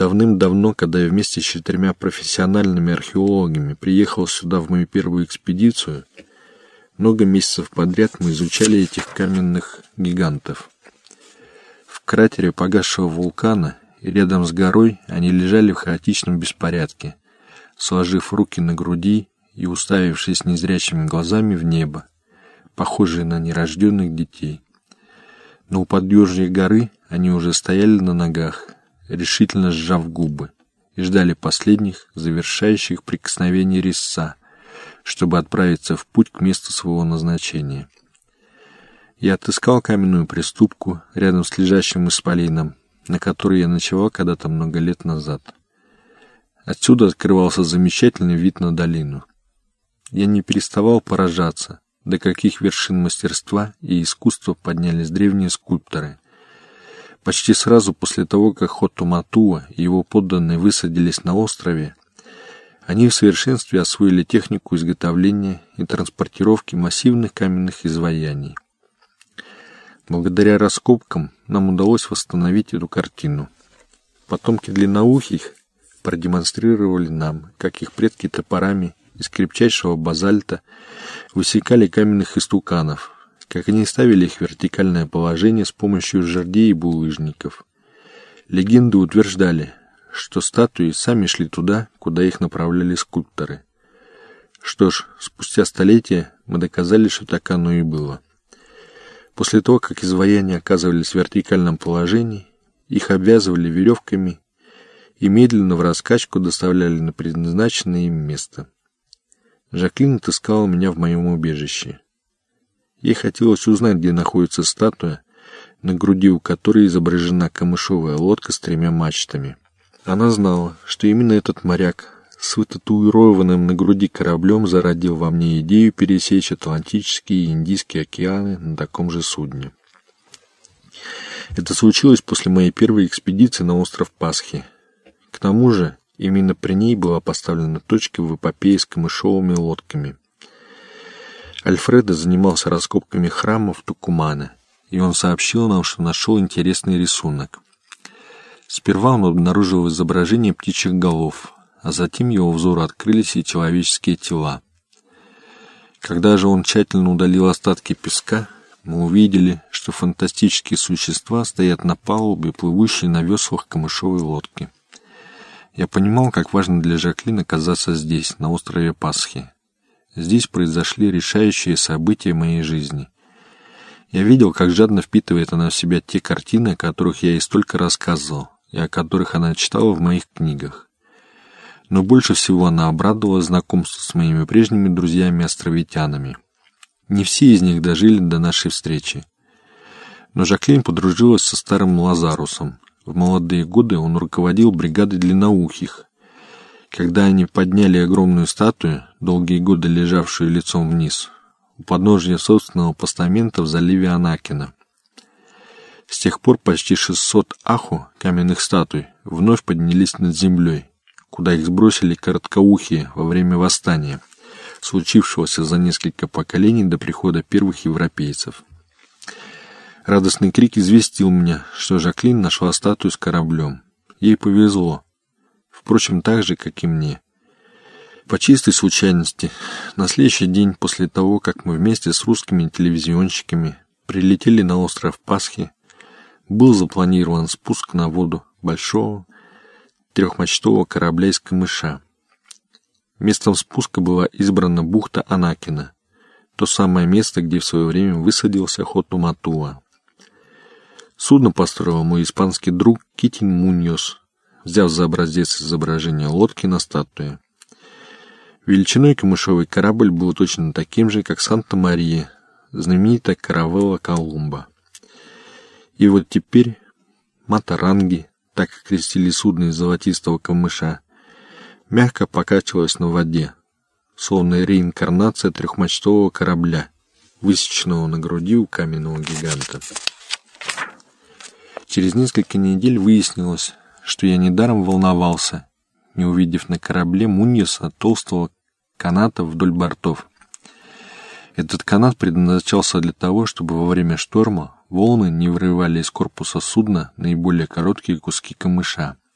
Давным-давно, когда я вместе с четырьмя профессиональными археологами приехал сюда в мою первую экспедицию, много месяцев подряд мы изучали этих каменных гигантов. В кратере погасшего вулкана и рядом с горой они лежали в хаотичном беспорядке, сложив руки на груди и уставившись незрячими глазами в небо, похожие на нерожденных детей. Но у подъежья горы они уже стояли на ногах, решительно сжав губы, и ждали последних, завершающих прикосновений резца, чтобы отправиться в путь к месту своего назначения. Я отыскал каменную приступку рядом с лежащим исполином, на которой я ночевал когда-то много лет назад. Отсюда открывался замечательный вид на долину. Я не переставал поражаться, до каких вершин мастерства и искусства поднялись древние скульпторы, Почти сразу после того, как Хоту Матуа и его подданные высадились на острове, они в совершенстве освоили технику изготовления и транспортировки массивных каменных изваяний. Благодаря раскопкам нам удалось восстановить эту картину. Потомки длинноухих продемонстрировали нам, как их предки топорами из крепчайшего базальта высекали каменных истуканов, как они ставили их в вертикальное положение с помощью жердей и булыжников. Легенды утверждали, что статуи сами шли туда, куда их направляли скульпторы. Что ж, спустя столетия мы доказали, что так оно и было. После того, как изваяния оказывались в вертикальном положении, их обвязывали веревками и медленно в раскачку доставляли на предназначенное им место. Жаклин отыскала меня в моем убежище. Ей хотелось узнать, где находится статуя, на груди у которой изображена камышовая лодка с тремя мачтами. Она знала, что именно этот моряк с вытатуированным на груди кораблем зародил во мне идею пересечь Атлантические и Индийские океаны на таком же судне. Это случилось после моей первой экспедиции на остров Пасхи. К тому же, именно при ней была поставлена точка в эпопее с камышовыми лодками. Альфредо занимался раскопками храмов Тукумана, и он сообщил нам, что нашел интересный рисунок. Сперва он обнаружил изображение птичьих голов, а затем его взору открылись и человеческие тела. Когда же он тщательно удалил остатки песка, мы увидели, что фантастические существа стоят на палубе, плывущей на веслах камышовой лодки. Я понимал, как важно для Жаклин оказаться здесь, на острове Пасхи, Здесь произошли решающие события моей жизни. Я видел, как жадно впитывает она в себя те картины, о которых я ей столько рассказывал, и о которых она читала в моих книгах. Но больше всего она обрадовала знакомству с моими прежними друзьями-островитянами. Не все из них дожили до нашей встречи. Но Жаклин подружилась со старым Лазарусом. В молодые годы он руководил бригадой длинноухих, когда они подняли огромную статую, долгие годы лежавшую лицом вниз, у подножия собственного постамента в заливе Анакина. С тех пор почти 600 аху, каменных статуй, вновь поднялись над землей, куда их сбросили короткоухие во время восстания, случившегося за несколько поколений до прихода первых европейцев. Радостный крик известил меня, что Жаклин нашла статую с кораблем. Ей повезло. Впрочем, так же, как и мне. По чистой случайности, на следующий день после того, как мы вместе с русскими телевизионщиками прилетели на остров Пасхи, был запланирован спуск на воду большого трехмачтового корабля из камыша. Местом спуска была избрана бухта Анакина, то самое место, где в свое время высадился Хоту Матуа. Судно построил мой испанский друг Китин Муньос, взяв за образец изображение лодки на статуе. Величиной камышовый корабль был точно таким же, как Санта-Мария, знаменитая каравелла Колумба. И вот теперь Матаранги, так крестили судно из золотистого камыша, мягко покачивалась на воде, словно реинкарнация трехмачтового корабля, высеченного на груди у каменного гиганта. Через несколько недель выяснилось, что я недаром волновался, не увидев на корабле Муньеса толстого каната вдоль бортов. Этот канат предназначался для того, чтобы во время шторма волны не вырывали из корпуса судна наиболее короткие куски камыша —